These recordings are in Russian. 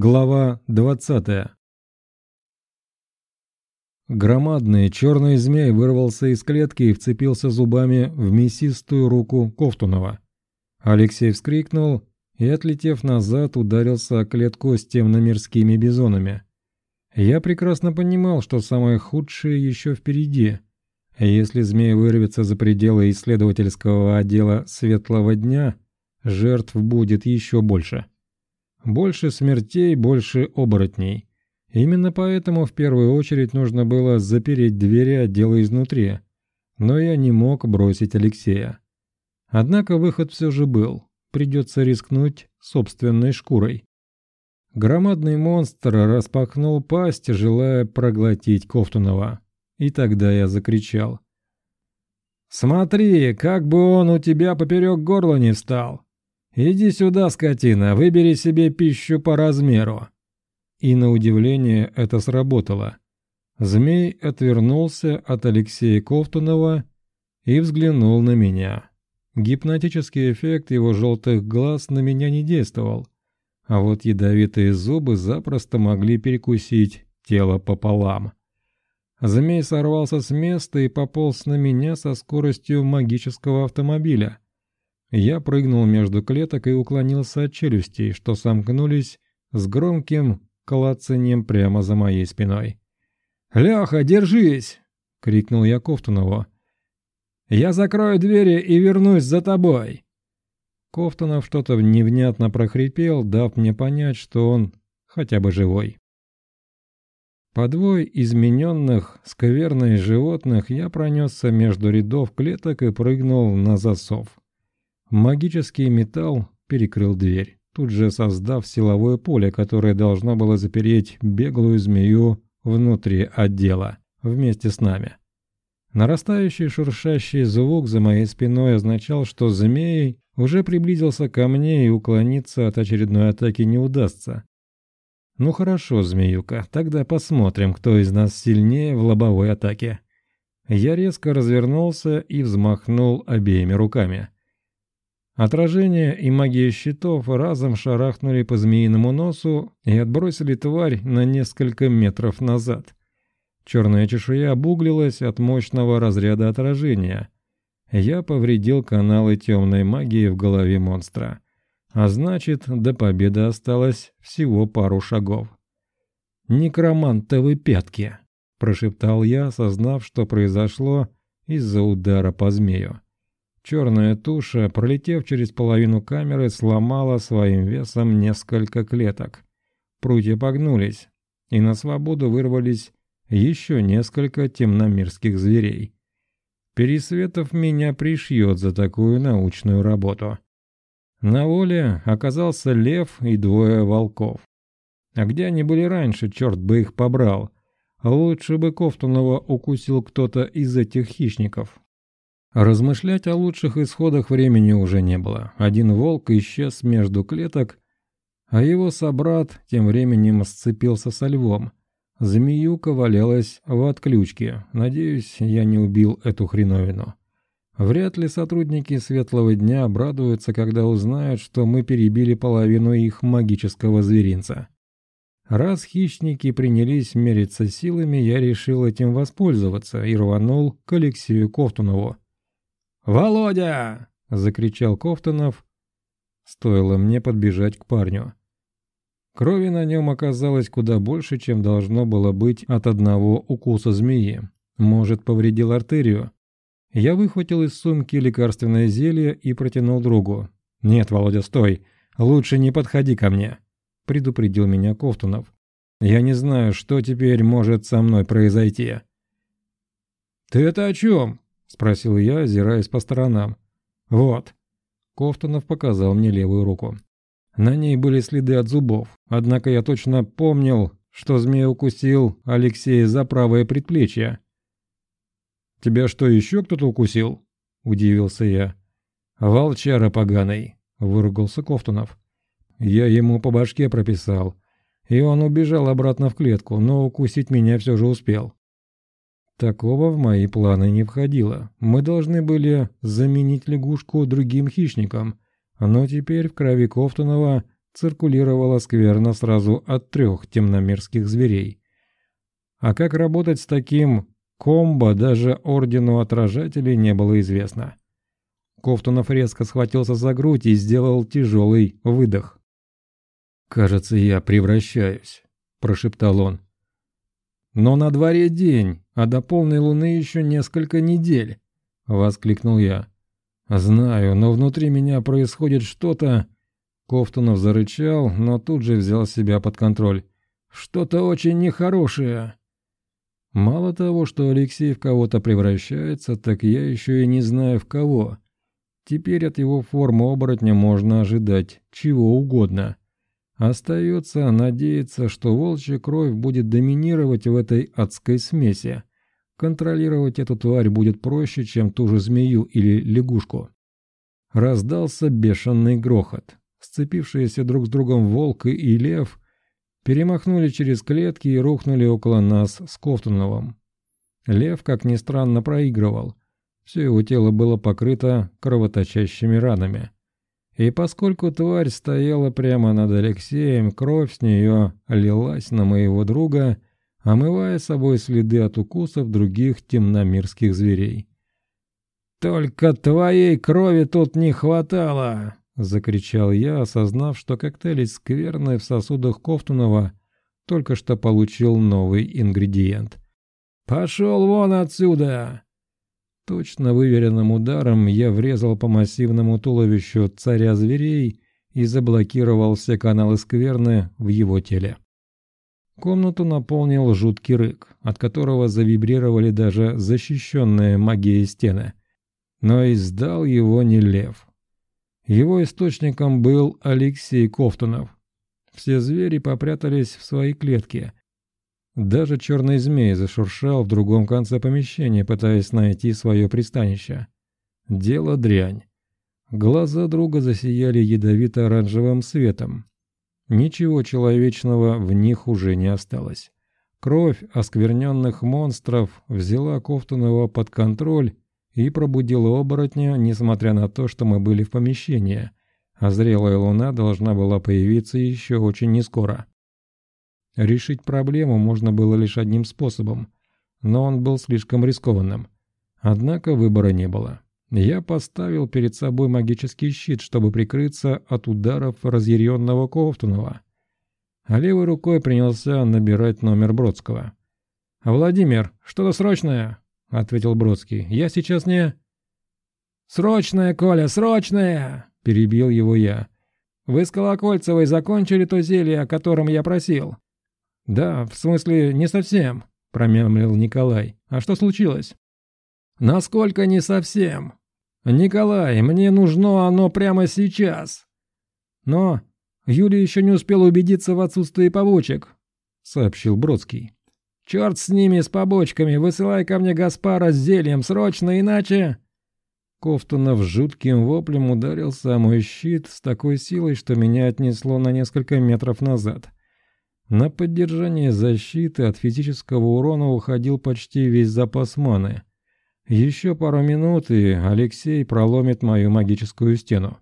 Глава 20 Громадный черный змей вырвался из клетки и вцепился зубами в мясистую руку Ковтунова. Алексей вскрикнул и, отлетев назад, ударился о клетку с темномирскими бизонами. Я прекрасно понимал, что самое худшее еще впереди. Если змей вырвется за пределы исследовательского отдела «Светлого дня», жертв будет еще больше. Больше смертей, больше оборотней. Именно поэтому в первую очередь нужно было запереть двери отдела изнутри. Но я не мог бросить Алексея. Однако выход все же был. Придется рискнуть собственной шкурой. Громадный монстр распахнул пасть, желая проглотить Кофтунова. И тогда я закричал. «Смотри, как бы он у тебя поперек горла не встал! Иди сюда, скотина, выбери себе пищу по размеру!» И на удивление это сработало. Змей отвернулся от Алексея Ковтунова и взглянул на меня. Гипнотический эффект его желтых глаз на меня не действовал, а вот ядовитые зубы запросто могли перекусить тело пополам. Змей сорвался с места и пополз на меня со скоростью магического автомобиля. Я прыгнул между клеток и уклонился от челюстей, что сомкнулись с громким клацанием прямо за моей спиной. «Леха, держись!» — крикнул я Кофтунову. «Я закрою двери и вернусь за тобой!» Кофтунов что-то невнятно прохрипел, дав мне понять, что он хотя бы живой. Подвой измененных, скверных животных я пронесся между рядов клеток и прыгнул на засов. Магический металл перекрыл дверь, тут же создав силовое поле, которое должно было запереть беглую змею внутри отдела вместе с нами. Нарастающий шуршащий звук за моей спиной означал, что змей уже приблизился ко мне и уклониться от очередной атаки не удастся. Ну хорошо, змеюка, тогда посмотрим, кто из нас сильнее в лобовой атаке. Я резко развернулся и взмахнул обеими руками. Отражение и магия щитов разом шарахнули по змеиному носу и отбросили тварь на несколько метров назад. Черная чешуя обуглилась от мощного разряда отражения. Я повредил каналы темной магии в голове монстра. А значит, до победы осталось всего пару шагов. «Некромантовы пятки», – прошептал я, осознав, что произошло из-за удара по змею. Черная туша, пролетев через половину камеры, сломала своим весом несколько клеток. Прутья погнулись, и на свободу вырвались еще несколько темномирских зверей. Пересветов меня пришьет за такую научную работу. На воле оказался лев и двое волков. А где они были раньше, черт бы их побрал. Лучше бы Кофтунова укусил кто-то из этих хищников. Размышлять о лучших исходах времени уже не было. Один волк исчез между клеток, а его собрат тем временем сцепился со львом. Змеюка валялась в отключке. Надеюсь, я не убил эту хреновину. Вряд ли сотрудники Светлого Дня обрадуются, когда узнают, что мы перебили половину их магического зверинца. Раз хищники принялись мериться силами, я решил этим воспользоваться и рванул к Алексею Ковтунову. «Володя!» — закричал Кофтонов. Стоило мне подбежать к парню. Крови на нем оказалось куда больше, чем должно было быть от одного укуса змеи. Может, повредил артерию. Я выхватил из сумки лекарственное зелье и протянул другу. «Нет, Володя, стой! Лучше не подходи ко мне!» — предупредил меня Кофтунов. «Я не знаю, что теперь может со мной произойти». «Ты это о чем?» — спросил я, озираясь по сторонам. «Вот». Кофтунов показал мне левую руку. На ней были следы от зубов, однако я точно помнил, что змей укусил Алексея за правое предплечье. «Тебя что, еще кто-то укусил?» — удивился я. «Волчара поганый», — выругался Кофтунов. Я ему по башке прописал, и он убежал обратно в клетку, но укусить меня все же успел. Такого в мои планы не входило. Мы должны были заменить лягушку другим хищником, но теперь в крови Кофтунова циркулировала скверно сразу от трех темномерских зверей. А как работать с таким комбо даже Ордену Отражателей не было известно. Кофтунов резко схватился за грудь и сделал тяжелый выдох. «Кажется, я превращаюсь», – прошептал он. «Но на дворе день, а до полной луны еще несколько недель», – воскликнул я. «Знаю, но внутри меня происходит что-то...» Кофтунов зарычал, но тут же взял себя под контроль. «Что-то очень нехорошее». Мало того, что Алексей в кого-то превращается, так я еще и не знаю в кого. Теперь от его формы оборотня можно ожидать чего угодно. Остается надеяться, что волчья кровь будет доминировать в этой адской смеси. Контролировать эту тварь будет проще, чем ту же змею или лягушку. Раздался бешеный грохот. Сцепившиеся друг с другом волк и лев перемахнули через клетки и рухнули около нас с Кофтуновым. Лев, как ни странно, проигрывал. Все его тело было покрыто кровоточащими ранами. И поскольку тварь стояла прямо над Алексеем, кровь с нее лилась на моего друга, омывая собой следы от укусов других темномирских зверей. «Только твоей крови тут не хватало!» — закричал я, осознав, что коктейль скверный в сосудах Кофтунова только что получил новый ингредиент. «Пошел вон отсюда!» Точно выверенным ударом я врезал по массивному туловищу царя зверей и заблокировал все каналы скверны в его теле. Комнату наполнил жуткий рык, от которого завибрировали даже защищенные магией стены. Но издал его не лев. Его источником был Алексей Кофтунов. Все звери попрятались в свои клетки, даже черный змей зашуршал в другом конце помещения, пытаясь найти свое пристанище. Дело дрянь. Глаза друга засияли ядовито-оранжевым светом. Ничего человечного в них уже не осталось. Кровь оскверненных монстров взяла Кофтунова под контроль и пробудила оборотня, несмотря на то, что мы были в помещении, а зрелая луна должна была появиться еще очень нескоро. Решить проблему можно было лишь одним способом, но он был слишком рискованным. Однако выбора не было. Я поставил перед собой магический щит, чтобы прикрыться от ударов разъяренного Ковтунова, а левой рукой принялся набирать номер Бродского. «Владимир, что-то срочное?» — ответил Бродский. «Я сейчас не...» «Срочное, Коля, срочное!» — перебил его я. «Вы с Колокольцевой закончили то зелье, о котором я просил?» «Да, в смысле, не совсем», — промямлил Николай. «А что случилось?» «Насколько не совсем?» «Николай, мне нужно оно прямо сейчас!» «Но Юлия еще не успела убедиться в отсутствии побочек», — сообщил Бродский. «Черт с ними, с побочками! Высылай ко мне Гаспара с зельем срочно, иначе...» Кофтунов жутким воплем ударил самый щит с такой силой, что меня отнесло на несколько метров назад. На поддержание защиты от физического урона уходил почти весь запас маны. Еще пару минут, и Алексей проломит мою магическую стену.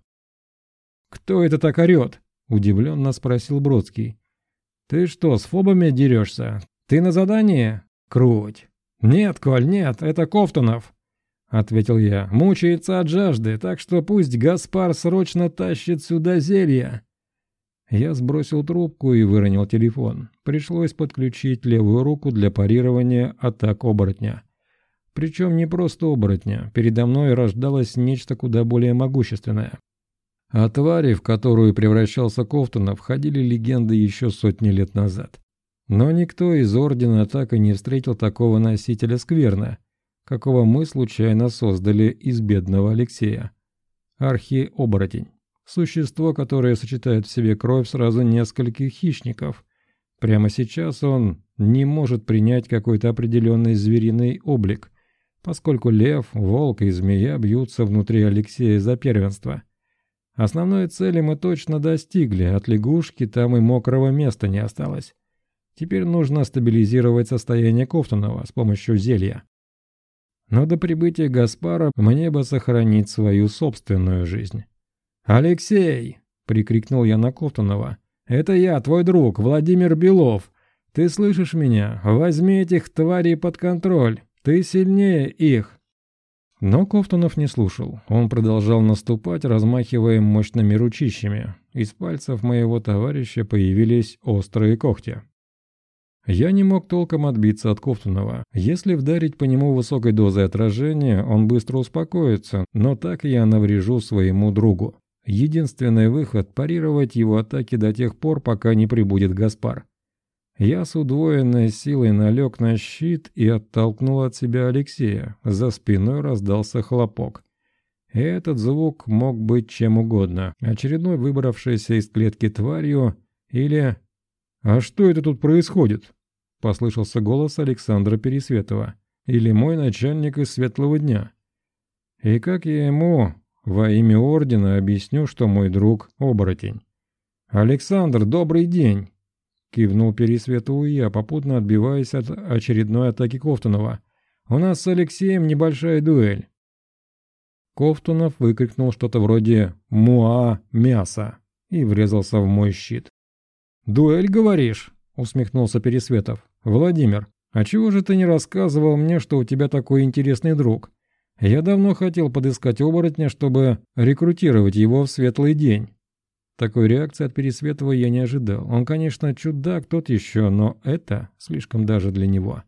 «Кто это так орет?» – удивленно спросил Бродский. «Ты что, с фобами дерешься? Ты на задании? Круть!» «Нет, Коль, нет, это Кофтунов!» — ответил я. «Мучается от жажды, так что пусть Гаспар срочно тащит сюда зелье!» Я сбросил трубку и выронил телефон. Пришлось подключить левую руку для парирования атак оборотня. Причем не просто оборотня, передо мной рождалось нечто куда более могущественное. О твари, в которую превращался Кофтонов, ходили легенды еще сотни лет назад. Но никто из Ордена так и не встретил такого носителя скверна, какого мы случайно создали из бедного Алексея. Архи-оборотень. Существо, которое сочетает в себе кровь сразу нескольких хищников. Прямо сейчас он не может принять какой-то определенный звериный облик, поскольку лев, волк и змея бьются внутри Алексея за первенство. Основной цели мы точно достигли, от лягушки там и мокрого места не осталось. Теперь нужно стабилизировать состояние Кофтунова с помощью зелья. Но до прибытия Гаспара мне бы сохранить свою собственную жизнь. «Алексей!» – прикрикнул я на Кофтунова. «Это я, твой друг, Владимир Белов. Ты слышишь меня? Возьми этих тварей под контроль. Ты сильнее их!» Но Кофтунов не слушал. Он продолжал наступать, размахивая мощными ручищами. Из пальцев моего товарища появились острые когти. Я не мог толком отбиться от Кофтунова. Если вдарить по нему высокой дозой отражения, он быстро успокоится, но так я наврежу своему другу. Единственный выход – парировать его атаки до тех пор, пока не прибудет Гаспар. Я с удвоенной силой налег на щит и оттолкнул от себя Алексея. За спиной раздался хлопок. Этот звук мог быть чем угодно. Очередной выбравшийся из клетки тварью или... «А что это тут происходит?» — послышался голос Александра Пересветова. «Или мой начальник из светлого дня». И как я ему во имя ордена объясню, что мой друг — оборотень? «Александр, добрый день!» — кивнул Пересветову я, попутно отбиваясь от очередной атаки Кофтунова. «У нас с Алексеем небольшая дуэль». Кофтунов выкрикнул что-то вроде «Муа, мясо!» и врезался в мой щит. «Дуэль, говоришь?» — усмехнулся Пересветов. «Владимир, а чего же ты не рассказывал мне, что у тебя такой интересный друг? Я давно хотел подыскать оборотня, чтобы рекрутировать его в светлый день». Такой реакции от Пересветова я не ожидал. Он, конечно, чудак тот еще, но это слишком даже для него.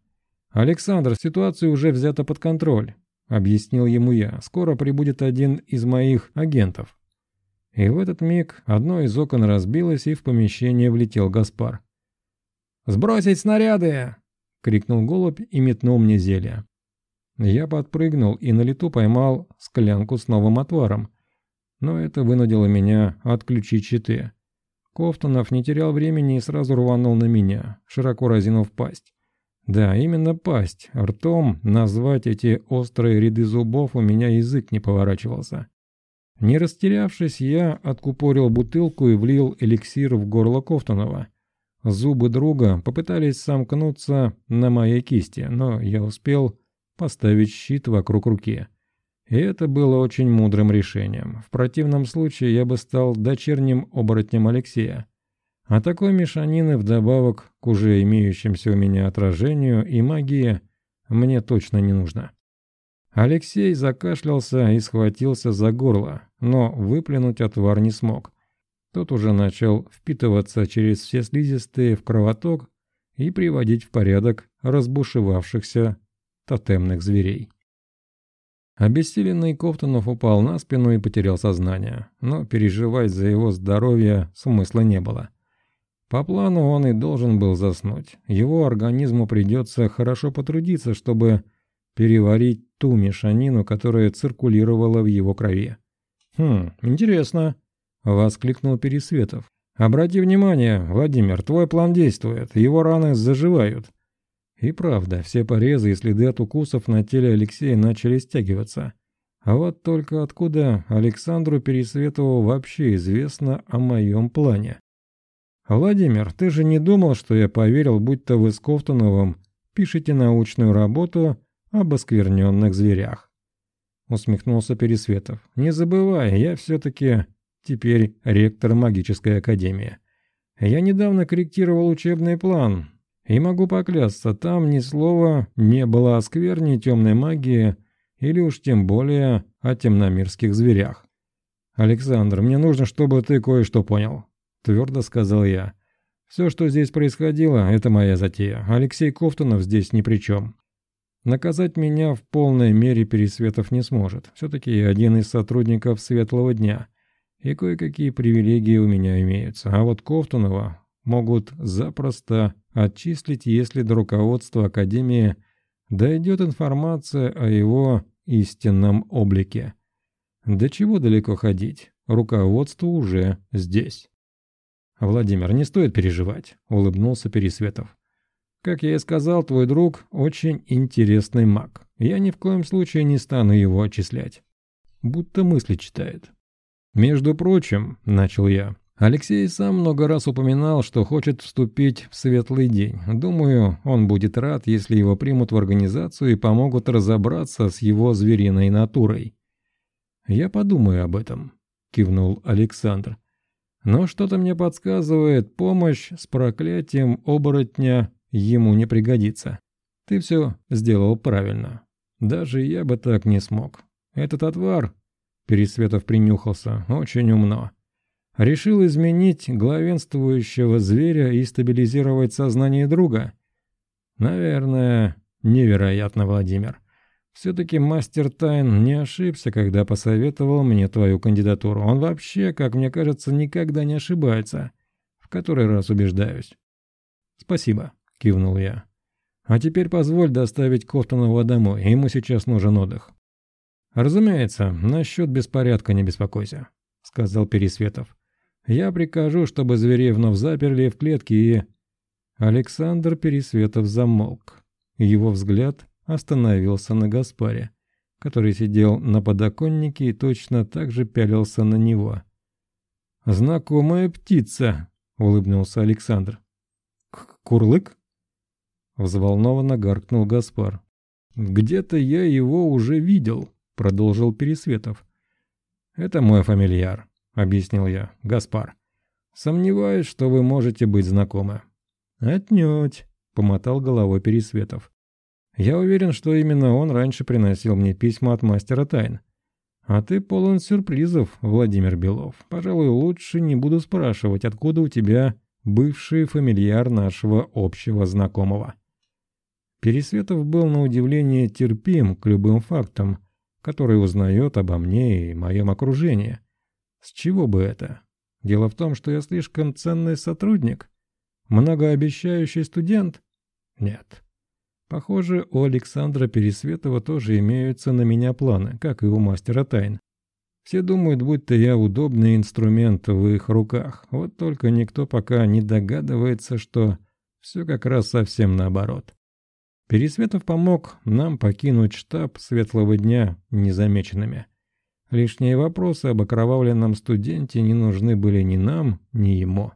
«Александр, ситуация уже взята под контроль», — объяснил ему я. «Скоро прибудет один из моих агентов». И в этот миг одно из окон разбилось, и в помещение влетел Гаспар. «Сбросить снаряды!» — крикнул голубь и метнул мне зелье. Я подпрыгнул и на лету поймал склянку с новым отваром. Но это вынудило меня отключить щиты. Кофтонов не терял времени и сразу рванул на меня, широко разинув пасть. Да, именно пасть. Ртом назвать эти острые ряды зубов у меня язык не поворачивался. Не растерявшись, я откупорил бутылку и влил эликсир в горло Кофтонова. Зубы друга попытались сомкнуться на моей кисти, но я успел поставить щит вокруг руки. И это было очень мудрым решением. В противном случае я бы стал дочерним оборотнем Алексея. А такой мешанины вдобавок к уже имеющимся у меня отражению и магии мне точно не нужно. Алексей закашлялся и схватился за горло, но выплюнуть отвар не смог. Тот уже начал впитываться через все слизистые в кровоток и приводить в порядок разбушевавшихся тотемных зверей. Обессиленный Кофтонов упал на спину и потерял сознание, но переживать за его здоровье смысла не было. По плану он и должен был заснуть. Его организму придется хорошо потрудиться, чтобы переварить ту мешанину, которая циркулировала в его крови. «Хм, интересно», — воскликнул Пересветов. «Обрати внимание, Владимир, твой план действует, его раны заживают». И правда, все порезы и следы от укусов на теле Алексея начали стягиваться. А вот только откуда Александру Пересветову вообще известно о моем плане? «Владимир, ты же не думал, что я поверил, будто вы с Кофтуновым пишете научную работу об оскверненных зверях?» усмехнулся Пересветов. «Не забывай, я все-таки теперь ректор магической академии. Я недавно корректировал учебный план, и могу поклясться, там ни слова не было о скверне темной магии или уж тем более о темномирских зверях. «Александр, мне нужно, чтобы ты кое-что понял», — твердо сказал я. «Все, что здесь происходило, это моя затея. Алексей Кофтунов здесь ни при чем. Наказать меня в полной мере Пересветов не сможет. Все-таки я один из сотрудников Светлого Дня. И кое-какие привилегии у меня имеются. А вот Ковтунова могут запросто отчислить, если до руководства Академии дойдет информация о его истинном облике. До чего далеко ходить? Руководство уже здесь. «Владимир, не стоит переживать», — улыбнулся Пересветов. Как я и сказал, твой друг очень интересный маг. Я ни в коем случае не стану его отчислять. Будто мысли читает. Между прочим, начал я, Алексей сам много раз упоминал, что хочет вступить в светлый день. Думаю, он будет рад, если его примут в организацию и помогут разобраться с его звериной натурой. «Я подумаю об этом», — кивнул Александр. Но что-то мне подсказывает, помощь с проклятием оборотня ему не пригодится. Ты все сделал правильно. Даже я бы так не смог. Этот отвар, Пересветов принюхался, очень умно. Решил изменить главенствующего зверя и стабилизировать сознание друга? Наверное, невероятно, Владимир. Все-таки мастер Тайн не ошибся, когда посоветовал мне твою кандидатуру. Он вообще, как мне кажется, никогда не ошибается. В который раз убеждаюсь. «Спасибо», — кивнул я. «А теперь позволь доставить Кофтонова домой, ему сейчас нужен отдых». «Разумеется, насчет беспорядка не беспокойся», — сказал Пересветов. «Я прикажу, чтобы зверей вновь заперли в клетке и...» Александр Пересветов замолк. Его взгляд остановился на Гаспаре, который сидел на подоконнике и точно так же пялился на него. «Знакомая птица!» — улыбнулся Александр. «Курлык?» — взволнованно гаркнул Гаспар. «Где-то я его уже видел», — продолжил Пересветов. «Это мой фамильяр», — объяснил я, — «Гаспар. Сомневаюсь, что вы можете быть знакомы». «Отнюдь», — помотал головой Пересветов. Я уверен, что именно он раньше приносил мне письма от мастера тайн. А ты полон сюрпризов, Владимир Белов. Пожалуй, лучше не буду спрашивать, откуда у тебя бывший фамильяр нашего общего знакомого. Пересветов был на удивление терпим к любым фактам, которые узнает обо мне и моем окружении. С чего бы это? Дело в том, что я слишком ценный сотрудник? Многообещающий студент? Нет. Похоже, у Александра Пересветова тоже имеются на меня планы, как и у мастера тайн. Все думают, будто я удобный инструмент в их руках. Вот только никто пока не догадывается, что все как раз совсем наоборот. Пересветов помог нам покинуть штаб светлого дня незамеченными. Лишние вопросы об окровавленном студенте не нужны были ни нам, ни ему.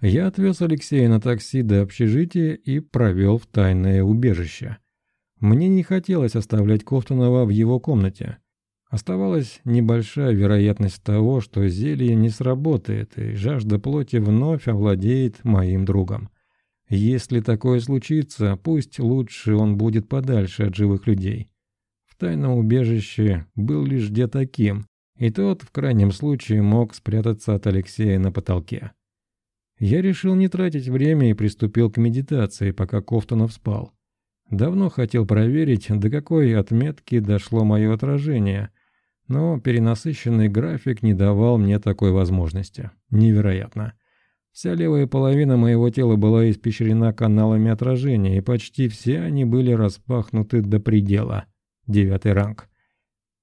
Я отвез Алексея на такси до общежития и провел в тайное убежище. Мне не хотелось оставлять Кофтунова в его комнате. Оставалась небольшая вероятность того, что зелье не сработает, и жажда плоти вновь овладеет моим другом. Если такое случится, пусть лучше он будет подальше от живых людей. Тайном убежище был лишь где таким, и тот в крайнем случае мог спрятаться от Алексея на потолке. Я решил не тратить время и приступил к медитации, пока Кофтонов спал. Давно хотел проверить, до какой отметки дошло мое отражение, но перенасыщенный график не давал мне такой возможности. Невероятно. Вся левая половина моего тела была испещрена каналами отражения, и почти все они были распахнуты до предела. Девятый ранг.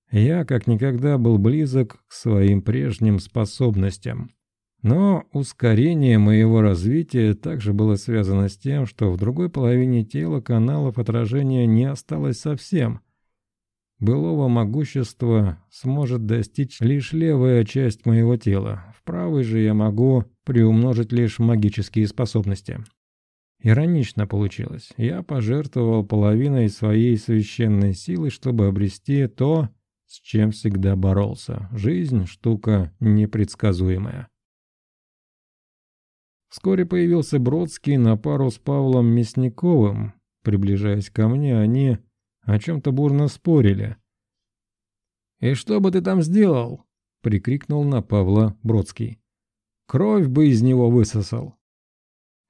Я как никогда был близок к своим прежним способностям. Но ускорение моего развития также было связано с тем, что в другой половине тела каналов отражения не осталось совсем. Былого могущества сможет достичь лишь левая часть моего тела, в правой же я могу приумножить лишь магические способности. Иронично получилось. Я пожертвовал половиной своей священной силы, чтобы обрести то, с чем всегда боролся. Жизнь – штука непредсказуемая. Вскоре появился Бродский на пару с Павлом Мясниковым. Приближаясь ко мне, они о чем-то бурно спорили. «И что бы ты там сделал?» — прикрикнул на Павла Бродский. «Кровь бы из него высосал».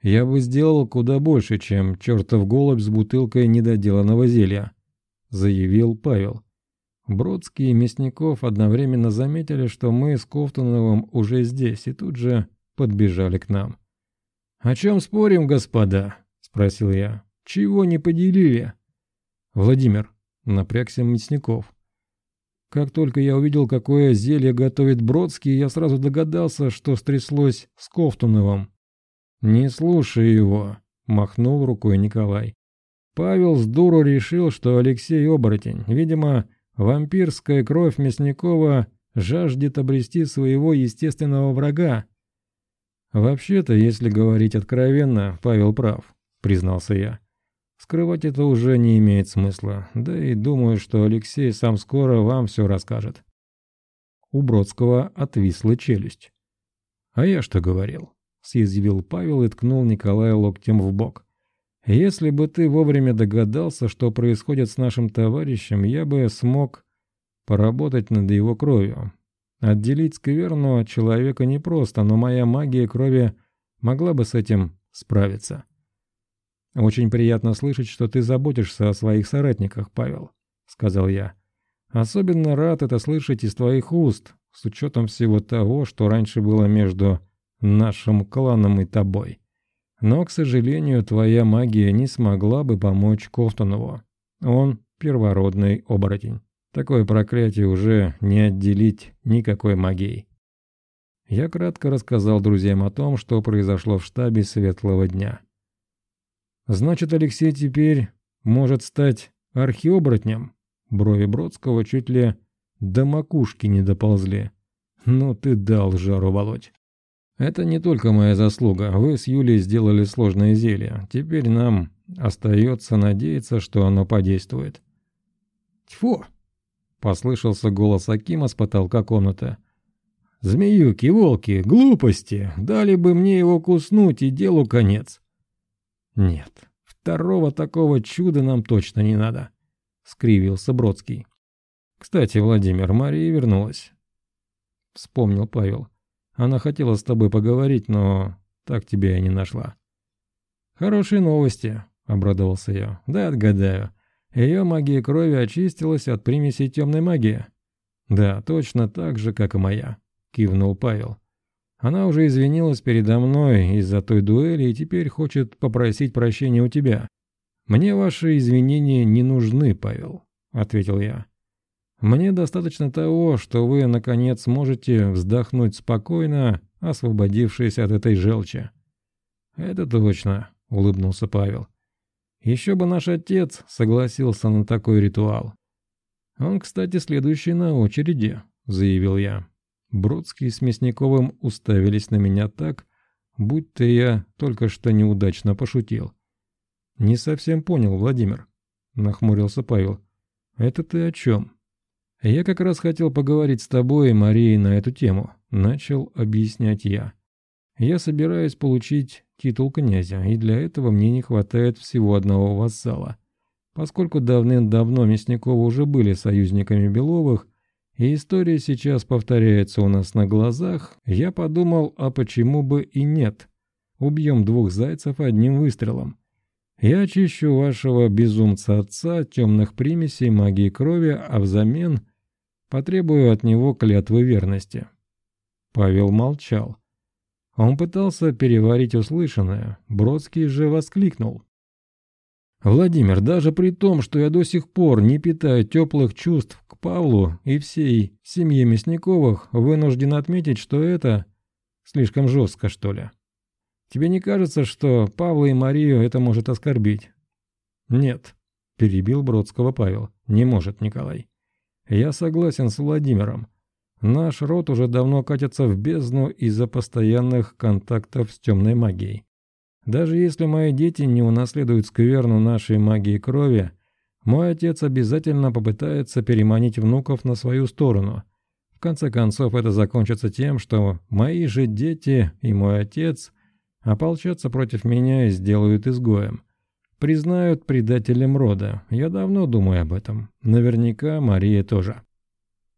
«Я бы сделал куда больше, чем чертов голубь с бутылкой недоделанного зелья», — заявил Павел. Бродский и Мясников одновременно заметили, что мы с Кофтуновым уже здесь, и тут же подбежали к нам. «О чем спорим, господа?» — спросил я. «Чего не поделили?» «Владимир», — напрягся Мясников. Как только я увидел, какое зелье готовит Бродский, я сразу догадался, что стряслось с Ковтуновым. «Не слушай его», — махнул рукой Николай. Павел с дуру решил, что Алексей оборотень. Видимо, вампирская кровь Мясникова жаждет обрести своего естественного врага, «Вообще-то, если говорить откровенно, Павел прав», — признался я. «Скрывать это уже не имеет смысла, да и думаю, что Алексей сам скоро вам все расскажет». У Бродского отвисла челюсть. «А я что говорил?» — съязвил Павел и ткнул Николая локтем в бок. «Если бы ты вовремя догадался, что происходит с нашим товарищем, я бы смог поработать над его кровью. Отделить скверну от человека непросто, но моя магия крови могла бы с этим справиться». «Очень приятно слышать, что ты заботишься о своих соратниках, Павел», — сказал я. «Особенно рад это слышать из твоих уст, с учетом всего того, что раньше было между нашим кланом и тобой. Но, к сожалению, твоя магия не смогла бы помочь Кофтонову. Он первородный оборотень. Такое проклятие уже не отделить никакой магией». Я кратко рассказал друзьям о том, что произошло в штабе Светлого Дня. Значит, Алексей теперь может стать архиоборотнем? Брови Бродского чуть ли до макушки не доползли. Ну ты дал жару, Володь. Это не только моя заслуга. Вы с Юлей сделали сложное зелье. Теперь нам остается надеяться, что оно подействует. Тьфу! Послышался голос Акима с потолка комнаты. «Змеюки, волки, глупости! Дали бы мне его куснуть, и делу конец!» «Нет, второго такого чуда нам точно не надо», — скривился Бродский. «Кстати, Владимир, Мария вернулась». Вспомнил Павел. «Она хотела с тобой поговорить, но так тебя и не нашла». «Хорошие новости», — обрадовался я. «Да, отгадаю. Ее магия крови очистилась от примесей темной магии». «Да, точно так же, как и моя», — кивнул Павел. Она уже извинилась передо мной из-за той дуэли и теперь хочет попросить прощения у тебя. Мне ваши извинения не нужны, Павел, ответил я. Мне достаточно того, что вы, наконец, можете вздохнуть спокойно, освободившись от этой желчи. Это точно, улыбнулся Павел. Еще бы наш отец согласился на такой ритуал. Он, кстати, следующий на очереди, заявил я. Бродский с Мясниковым уставились на меня так, будто я только что неудачно пошутил. «Не совсем понял, Владимир», — нахмурился Павел. «Это ты о чем?» «Я как раз хотел поговорить с тобой и Марией на эту тему», — начал объяснять я. «Я собираюсь получить титул князя, и для этого мне не хватает всего одного вассала. Поскольку давным-давно Мясниковы уже были союзниками Беловых, и история сейчас повторяется у нас на глазах, я подумал, а почему бы и нет? Убьем двух зайцев одним выстрелом. Я очищу вашего безумца отца темных примесей магии крови, а взамен потребую от него клятвы верности. Павел молчал. Он пытался переварить услышанное. Бродский же воскликнул. Владимир, даже при том, что я до сих пор не питаю теплых чувств к Павлу и всей семье Мясниковых, вынужден отметить, что это слишком жестко, что ли. Тебе не кажется, что Павла и Марию это может оскорбить? Нет, перебил Бродского Павел. Не может, Николай. Я согласен с Владимиром. Наш род уже давно катится в бездну из-за постоянных контактов с темной магией. Даже если мои дети не унаследуют скверну нашей магии крови, мой отец обязательно попытается переманить внуков на свою сторону. В конце концов, это закончится тем, что мои же дети и мой отец ополчатся против меня и сделают изгоем. Признают предателем рода. Я давно думаю об этом. Наверняка Мария тоже.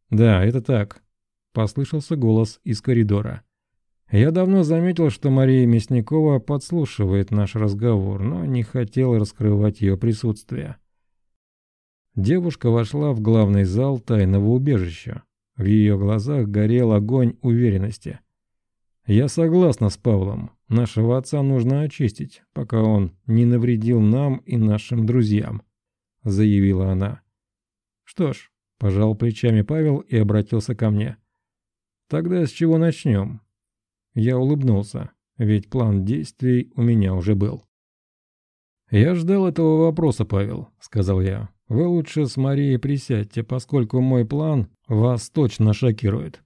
«Да, это так», — послышался голос из коридора. Я давно заметил, что Мария Мясникова подслушивает наш разговор, но не хотел раскрывать ее присутствие. Девушка вошла в главный зал тайного убежища. В ее глазах горел огонь уверенности. «Я согласна с Павлом. Нашего отца нужно очистить, пока он не навредил нам и нашим друзьям», — заявила она. «Что ж», — пожал плечами Павел и обратился ко мне. «Тогда с чего начнем?» Я улыбнулся, ведь план действий у меня уже был. «Я ждал этого вопроса, Павел», — сказал я. «Вы лучше с Марией присядьте, поскольку мой план вас точно шокирует.